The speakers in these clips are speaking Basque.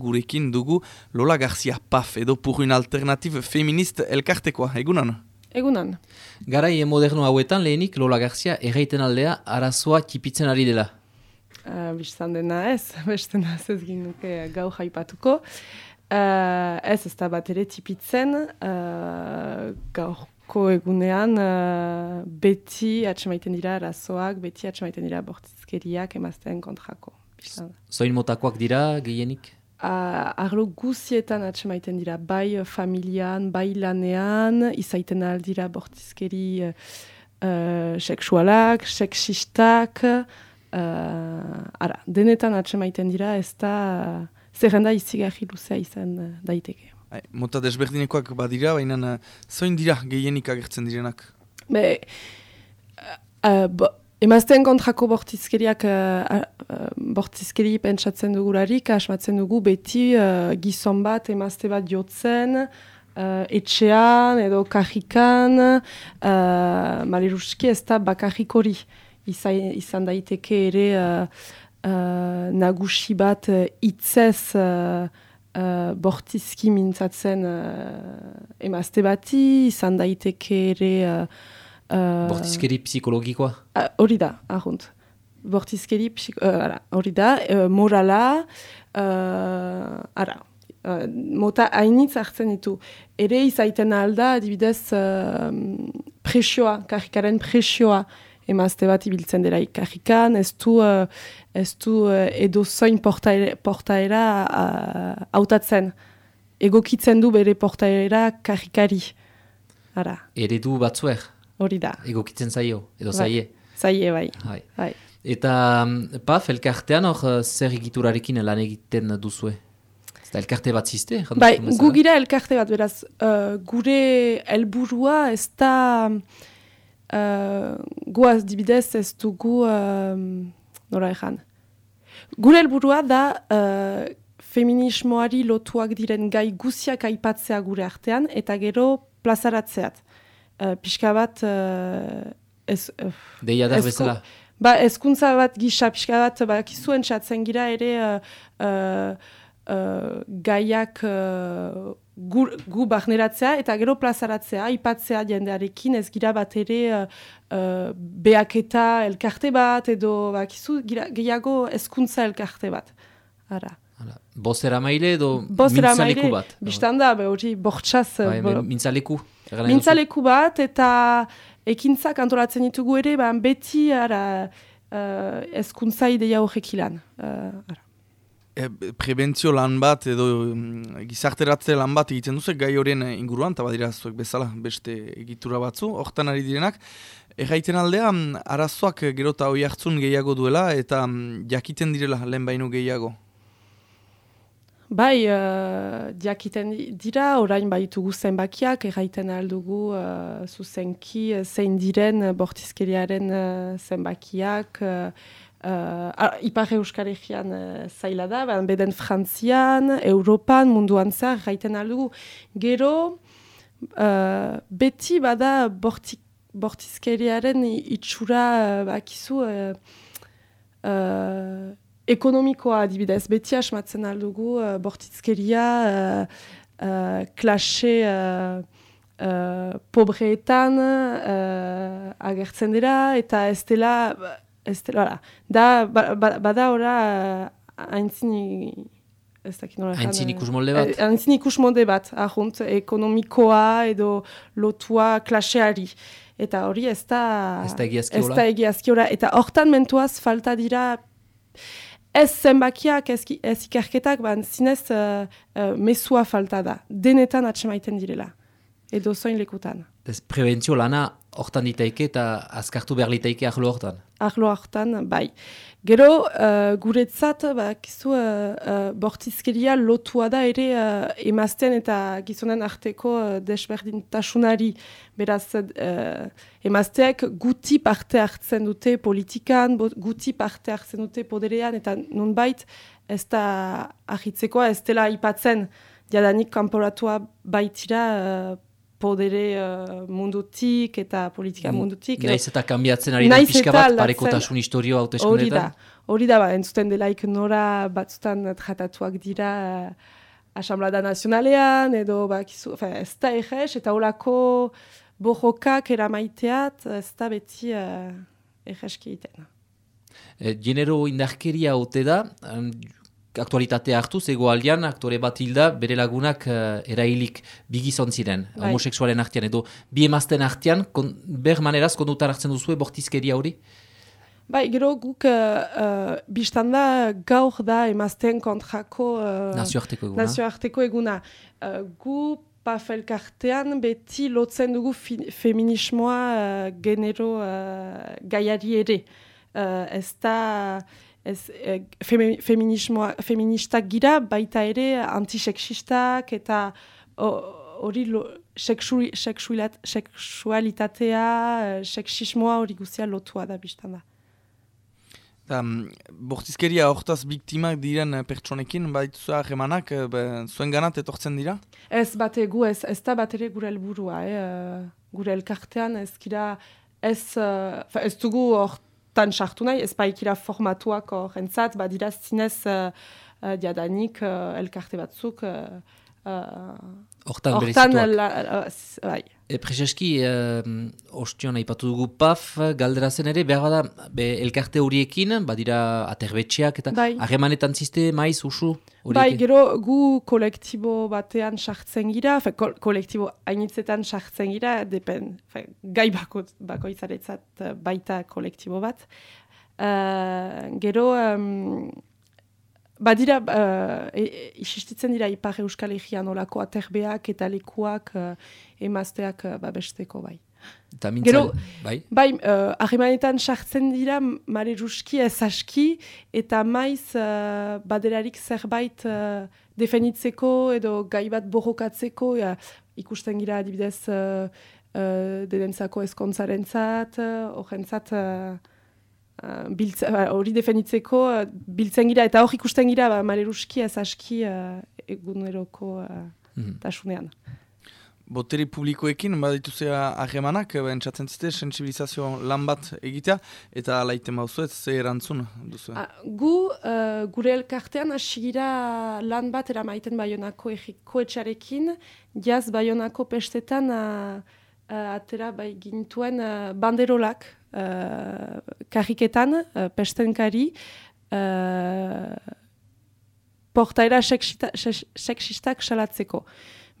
gurekin dugu Lola Garcia Paf edo purruin alternativ feminist elkartekoa, egunan? Egunan. Garai moderno hauetan lehenik Lola Garcia erraiten aldea arazoa tipitzen ari dela. Uh, Bistan dena ez, besten ez ginuke gau jaipatuko. Uh, ez ez da bat ere tipitzen, uh, gaurko egunean uh, beti atxemaiten dira arazoak, beti atxemaiten dira bortizkeriak emazten kontrako. Zoin motakoak dira gehienik? Uh, arlo guzietan atxemaiten dira, bai familian, bai lanean, izaiten aldira bortizkeri uh, seksualak, seksistak, uh, ara, denetan atxemaiten dira, ez da uh, zerrenda izigarri luzea izan uh, daiteke. Ai, mota desberdinekoak badira, baina zoin dira gehienik agertzen direnak? Be, uh, Emazten kontrako bortizkeriak, uh, uh, bortizkeri pentsatzen dugularik, asmatzen dugu beti uh, gizon bat, emazte bat jotzen, uh, etxean edo kajikan, uh, maleruski ez da bakarrik hori. Izan, izan daiteke ere uh, uh, nagusi bat hitzez uh, uh, bortizki mintzatzen uh, emazte bati, izan daiteke ere... Uh, Bortizkeri psikologikoa? Uh, hori da, ahunt. Bortizkeri uh, hori da, uh, morala, uh, ara, uh, mota hainitz hartzen ditu. Ere izaiten alda, adibidez, uh, presioa, karikaren presioa, emazte bat ibiltzen dela karikan, ez du, uh, ez du uh, edo zoin portaera, portaera hautatzen. Egokitzen du bere portaera karikari. Ara. Eredu batzuer? Hori da. Egokitzen zaio, edo bai. zaie. Zaie, bai. bai. bai. Eta, mm, paf, elkartean hor eh, zer egiturarekin lan egiten duzue? Eta elkarte bat ziste? Bai, gu gira elkarte bat, beraz, uh, gure helburua ez da, uh, guaz dibidez ez dugu, uh, nora ezan. Gure helburua da, uh, feminismoari lotuak diren gai guziak aipatzea gure artean, eta gero plazaratzeat. Uh, pixka bat... Uh, ez, uh, Deia da bezala? Ba, ezkuntza bat gisa, pixka bat, ba, kizuen txatzen gira ere uh, uh, gaiak uh, gu, gu barneratzea eta gero plazaratzea, ipatzea jendearekin, ez gira bat ere uh, beaketa elkarte bat, edo ba, kizu, gira, gehiago ezkuntza elkarte bat. Ara. Bozera maile edo mintzaleku bat? Bistanda, hori bortxaz. Ba, mintzaleku? Mintzaleku bat eta ekintzak antolatzen ditugu ere, ba, beti ara, uh, ezkuntza ideia horrek ilan. Uh, e, prebentzio lan bat edo um, gizarteratze lan bat egiten duzu gai horien inguruan, eta badira zuek bezala beste egitura batzu, hortan ari direnak. Erraiten aldea, arazoak gerota hoi hartzun gehiago duela eta jakiten direla lehen baino gehiago. Bai, uh, diakiten dira, orain baitugu zenbakiak, erraiten aldugu uh, zuzenki uh, zein diren bortizkeriaren uh, zenbakiak. Uh, uh, Ipar Euskal Herrian uh, zaila da, beden Frantzian, Europan, munduan zer, erraiten aldugu. Gero, uh, beti bada bortik, bortizkeriaren itxura uh, bakizu... Uh, ekonomikoa adibidez, beti asmatzen aldugu uh, bortizkeria uh, uh, klase uh, uh, pobreetan uh, agertzen dira, eta ez dela, ez dela, da, ba, ba, bada ora haintzini, ez dakit nola Haintzin ikus molde bat? Haintzin ikus molde bat, ahunt, ekonomikoa edo lotua klaseari. Eta hori ez da... Ez da egiazkiola. Eta hortan mentuaz falta dira Ez zenbakiak, ez, ez ikerketak, ban zinez uh, uh, mesua falta da. Denetan atxemaiten direla. Edo zoin lekutan. Ez prebentzio lana hortan ditaike eta azkartu behar litaike ahlo hortan? Ahlo hortan, bai. Gero, uh, guretzat, ba, kizu, uh, uh, bortizkeria lotua da ere uh, emazten eta gizonen arteko uh, desberdintasunari. Beraz, uh, emazteak guti parte hartzen dute politikan, guti parte hartzen dute poderean, eta nunbait ez da ahitzekoa, ez dela ipatzen, jadanik kanporatua baitira uh, podere mundutik eta politika mundutik. Naiz eta kanbiatzen ari da pixka bat parekotasun historio hauteskundetan? Hori da, hori da, ba, entzuten delaik nora batzutan tratatuak dira uh, Asamblada Nazionalean, edo ba, kizu, fe, ez da egez, eta holako bohokak eramaiteat, ez da beti uh, egezki egiten. E, genero indarkeria ote da, aktualitatea hartu, zego aldean, aktore bat hilda, bere lagunak uh, erailik bigizon ziren, bai. homoseksualen artean, edo bi emazten artean, kon, ber maneraz kondutan hartzen duzu bortizkeria hori? Bai, gero guk uh, biztanda gaur da emazten kontrako uh, nazioarteko eguna. Nazioarteko eguna. Uh, gu pafelkartean beti lotzen dugu feminismoa uh, genero uh, gaiari ere. Uh, ez da ez, e, feministak gira, baita ere antisexistak eta hori seksualitatea, seksismoa hori guzia lotua da biztan da. bortizkeria hortaz biktimak diren pertsonekin, baituzu ahemanak, zuen ganat etortzen dira? Ez bat egu, ez, ez da bat ere gure elburua, eh? gure elkartean ez gira, ez, ez dugu hort tan sartu nahi, ez baikira formatuak horrentzat, badira zinez uh, uh, diadanik uh, elkarte batzuk. Uh, Hortan uh, berezituak. Bai. E, Prezeski, uh, ostion haipatu dugu paf, galdera zen ere, behar bada, be, elkarte horiekin, badira aterbetxeak, eta bai. harremanetan ziste maiz, usu? Horiekin. Bai, gero gu kolektibo batean sartzen gira, fe, kol kolektibo hainitzetan sartzen gira, depen, fe, gai bako, bako izaretzat baita kolektibo bat. Uh, gero, um, Badira, uh, e, isistitzen dira Ipar Euskal Egean olako aterbeak eta lekuak uh, emazteak uh, babesteko bai. Eta Gero, bai? Bai, uh, ahimanetan sartzen dira mare ruski ez aski eta maiz uh, baderarik zerbait uh, definitzeko edo gai bat borrokatzeko ja, ikusten gira adibidez uh, uh, denentzako ezkontzaren zat, uh, Ba, hori definitzeko uh, biltzen gira eta hori ikusten gira ba, maleruski ez aski uh, eguneroko uh, mm tasunean. Boteri publikoekin, baditu zera ahemanak, entzatzen zite, sensibilizazio lan bat egitea, eta laite mauzu ez, ze erantzun duzu? Ah, gu, uh, gure elkartean, asigira lan bat eramaiten baionako egiko etxarekin, jaz baionako pestetan, uh, atera bai gintuen uh, banderolak, uh, kariketan, uh, pestenkari, uh, portaera seksistak salatzeko.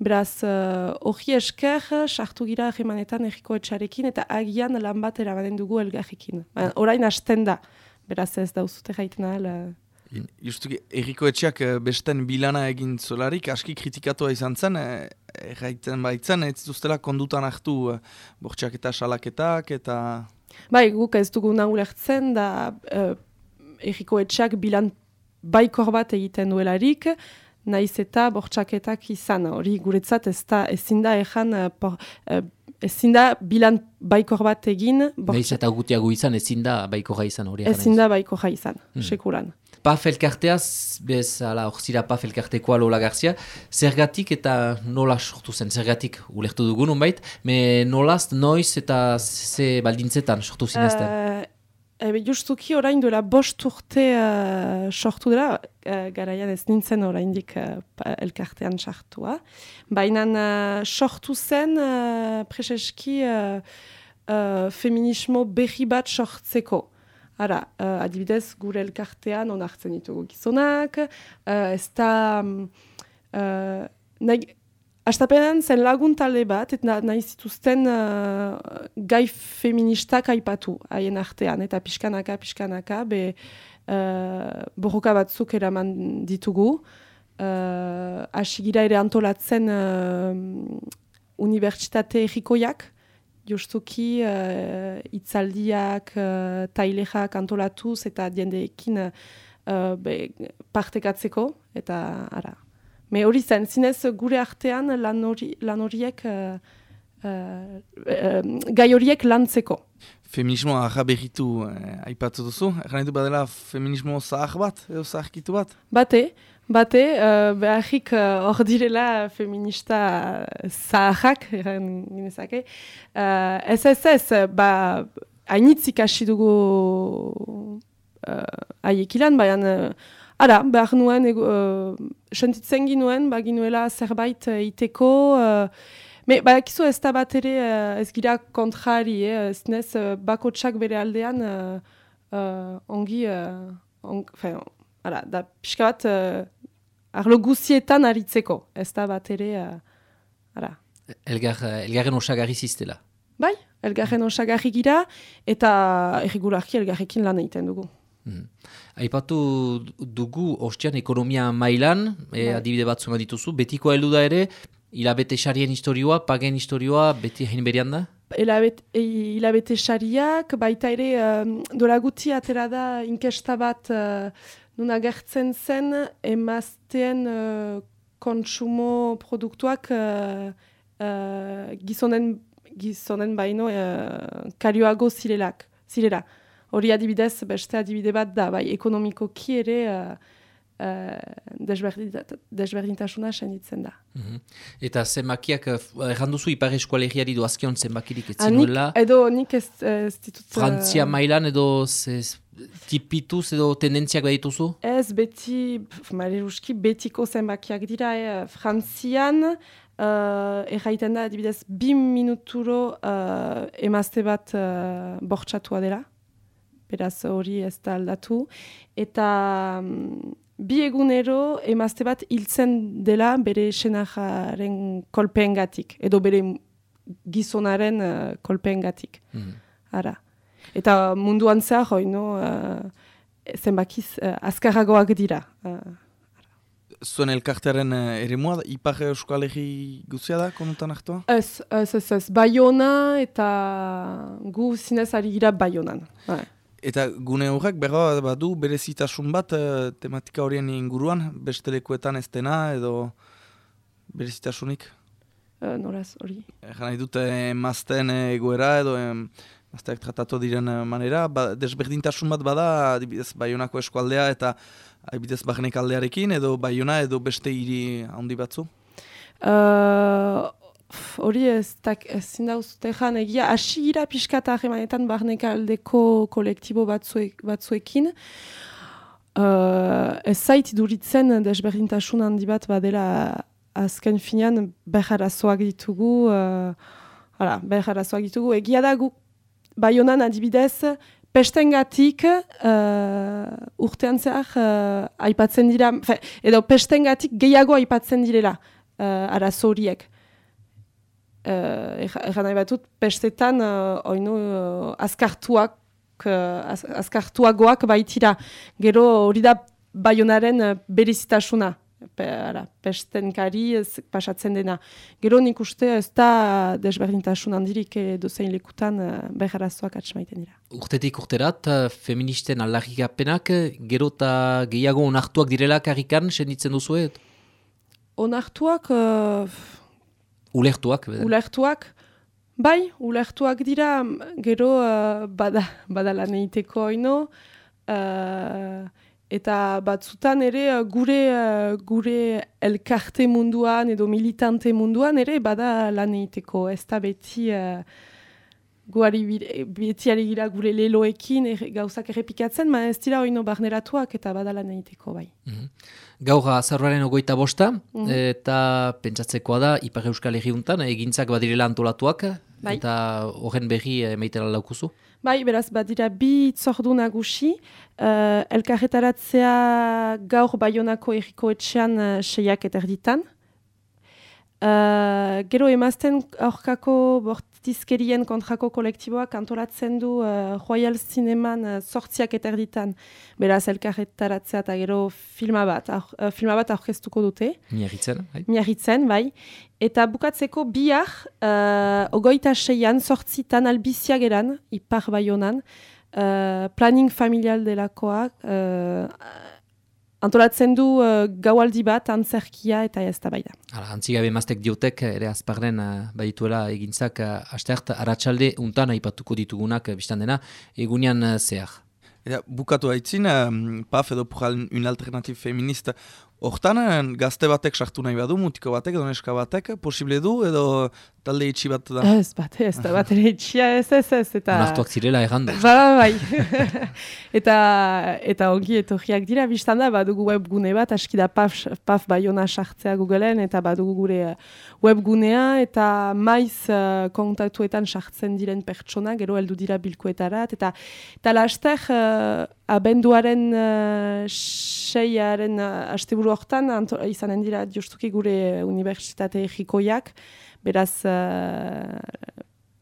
Beraz, hori uh, esker, sartu gira ahimanetan erriko etxarekin, eta agian lan bat erabaden dugu elgarrikin. Ba, orain hasten da, beraz ez dauzute gaiten ahal... Justu, erriko etxeak besten bilana egin zolarik, aski kritikatoa izan zen, erraiten baitzen, ez duztela kondutan hartu bortxak eta salaketak, eta... Bai, guk ez dugu nahulertzen da uh, erriko etxak bilan baikor bat egiten duelarik, naiz eta bortxaketak izan. Hori guretzat ez da ezin da ezin uh, da bilan baikor bat egin. Naiz eta gutiago izan ezin da baikorra izan hori. Ezin da baikorra izan, hmm. sekuran. Paf elkarteaz, bez, ala, orzira paf elkartekoa Lola Garzia, zergatik eta nola sortu zen, zergatik ulertu dugun, unbait, me nolaz, noiz eta ze baldintzetan sortu zinezten? Uh, ebe, justuki orain duela bost urte uh, sortu dela, uh, garaian ez nintzen oraindik uh, elkartean sartua, baina uh, sortu zen uh, preseski uh, uh, feminismo berri bat sortzeko. Ara, uh, adibidez, gure elkartean onartzen ditugu gizonak, uh, ez da... Uh, nahi, Astapenan zen lagun talde bat, eta nahi zituzten uh, gai feministak aipatu haien artean, eta pixkanaka, pixkanaka, be uh, borroka batzuk eraman ditugu. Uh, asigira ere antolatzen uh, unibertsitate errikoiak, justuki uh, itzaldiak, uh, tailexak antolatuz eta diendeekin uh, partekatzeko, eta ara. Me hori zen, zinez gure artean lan horiek, uh, uh, gai horiek lantzeko. Feminismo aha behitu eh, aipatu duzu, erran badela feminismo zahar bat, edo zaharkitu bat? Bate, bate, uh, beharrik hor direla feminista zaharrak, eran ginezake. Uh, ez ez ez, ba, hainitzik hasi dugu uh, aiekilan, baina, uh, ara, behar nuen, uh, sentitzen ginuen, ba, ginuela zerbait uh, iteko, uh, Me, ba, kizu ez da bat ere uh, ez gira kontrari, eh? ez nez uh, bako txak bere aldean uh, uh, ongi, uh, on, fin, ara, da pixka bat uh, arlo guzietan aritzeko, ez da bat ere, uh, ara. Elgar, elgarren osagarri ziztela? Bai, elgarren osagarri gira, eta erregularki elgarrekin lan egiten dugu. Mm. Aipatu dugu ostian ekonomia mailan, e, adibide batzu dituzu, betiko heldu da ere, Ilabete sarien historioa, pagen historioa, beti hain berian da? Ilabete sariak, baita ere, um, dola guti atera da inkesta bat uh, nuna gertzen zen emazteen uh, kontsumo produktuak uh, uh, gizonen, gizonen baino uh, karioago zirelak, zirela. Hori adibidez, beste adibide bat da, bai, ekonomikoki ere... Uh, uh, desberdintasuna senditzen da. Mm Eta zenbakiak, eh, erranduzu ipar eskualegiari du azkion zenbakirik ez zinuela? Edo nik ez, ez ditut... Frantzia mailan edo zez, tipituz edo tendentziak badituzu? Ez, beti, mariruski, betiko zenbakiak dira, eh, Frantzian, Uh, erraiten da, adibidez, bi minuturo uh, emazte bat uh, bortxatua dela. Beraz hori ez da aldatu. Eta um, bi egunero emazte bat hiltzen dela bere senajaren kolpeengatik edo bere gizonaren uh, kolpeengatik. Mm Ara. Eta munduan zehar hoi, no, uh, zenbakiz uh, azkarragoak dira. Uh, Zuen elkartearen uh, ere mua, ipar euskal egi guzia da, konutan hartua? Ez, ez, ez, ez, Bayona eta gu zinez ari gira Bayonan. Bai. Eta gune horrek berra badu berezitasun bat uh, tematika horien inguruan, beste lekuetan ez dena edo berezitasunik? Uh, noraz, hori. Egan nahi dute emazten egoera edo emazteak tratatu diren manera, ba, desberdintasun bat bada, adibidez, baionako eskualdea eta adibidez, bagnek aldearekin edo baiona edo beste hiri handi batzu? Uh, hori ez, tak, ez zindauzute jan, egia, hasi gira pixkata ahemanetan barneka aldeko kolektibo batzuek, batzuekin. Uh, ez zait duritzen desberdintasun handi bat badela azken finean beharazoak ditugu, uh, hala, beharazoak ditugu, egia da gu baionan adibidez, pestengatik uh, urtean zehar uh, aipatzen dira, fe, edo pestengatik gehiago aipatzen direla uh, arazo horiek uh, nahi batut, pestetan uh, oinu uh, azkartuak, azkartuagoak baitira. Gero hori da baionaren berizitasuna. Pe, ara, pestenkari ez pasatzen dena. Gero nik uste ez da desberdintasun handirik dozein lekutan uh, beharazoak atxamaiten dira. Urtetik urterat, feministen aldarrikapenak, gero eta gehiago onartuak direlak harrikan, senditzen duzuet? Onartuak... Uh, Ulertuak? Ulertuak, bai, ulertuak dira, gero uh, bada, bada lan egiteko oino, uh, eta batzutan ere uh, gure, uh, gure elkarte munduan edo militante munduan ere bada lan egiteko, ez da beti... Uh, Guari beti gira gure leloekin er, gauzak errepikatzen, ma ez dira oino barneratuak eta badala egiteko bai. Mm -hmm. Gaur azarroaren ogoita bosta, mhm. eta pentsatzekoa da, Ipar Euskal Herriuntan, egintzak badirela antolatuak, bai. eta horren berri meitela laukuzu? Bai, beraz, badira bi itzordu nagusi, uh, elkarretaratzea gaur baionako erriko etxean uh, seiak eta erditan. Uh, gero emazten aurkako bort tizkerien kontrako kolektiboak antolatzen du uh, Royal Cineman uh, sortziak eta erditan beraz elkarretaratzea eta gero filma bat, uh, filma bat aurkeztuko dute. Miarritzen, bai. Miarritzen, bai. Eta bukatzeko bihar, uh, ogoita seian, sortzitan albizia geran, ipar baionan, uh, planning familial delakoak, uh, Antolatzen du uh, gaualdi bat, antzerkia eta ez da bai da. Antzigabe maztek diotek, ere azparren uh, badituela egintzak, uh, asteart, aratsalde untan aipatuko ditugunak uh, biztan dena, egunean uh, zehar. Eta bukatu haitzin, um, PAF edo Pujal un alternativ feminista Hortan, gazte batek sartu nahi badu, mutiko batek, edo neska batek, posible du, edo talde itxi bat da? Ez, bat ez, da bat ere itxia, ez, ez, ez, eta... Onartuak zirela errandu. Ba, bai, eta, eta ongi etorriak dira, biztan da, badugu webgune bat, aski da paf, paf baiona sartzea Googleen, eta badugu gure webgunea, eta maiz uh, kontaktuetan sartzen diren pertsona, gero heldu dira bilkoetarat, eta, eta laster, uh, abenduaren uh, seiaren uh, asteburu hortan, izanen dira justuki gure unibertsitate egikoiak, beraz, uh,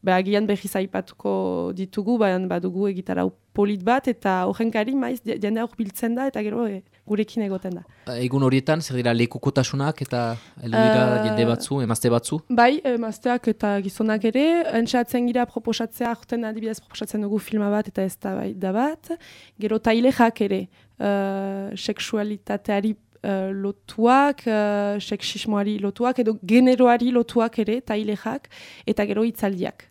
behagian behiz aipatuko ditugu, baina badugu egitara polit bat, eta horrenkari maiz jende hor biltzen da, eta gero e, gurekin egoten da. Egun horietan, zer dira lekukotasunak eta dira uh, jende batzu, emazte batzu? Bai, emazteak eta gizonak ere, entxatzen gira proposatzea, horten adibidez proposatzen dugu filma bat eta ez da, bai, da bat, gero tailexak ere, uh, seksualitateari uh, lotuak, uh, seksismoari lotuak, edo generoari lotuak ere, tailexak, eta gero itzaldiak.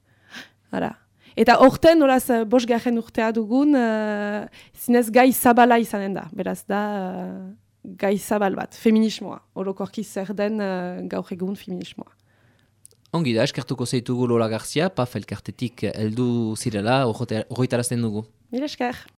Ara. Eta orten, horaz, uh, bos garen urtea dugun, uh, zinez gai zabala izanen da. Beraz da, uh, gai zabal bat, feminismoa. Orokorki zer den uh, gaur egun feminismoa. Ongi da, eskertuko zeitugu Lola Garzia, paf elkartetik eldu zirela, horretarazten dugu. Mil esker.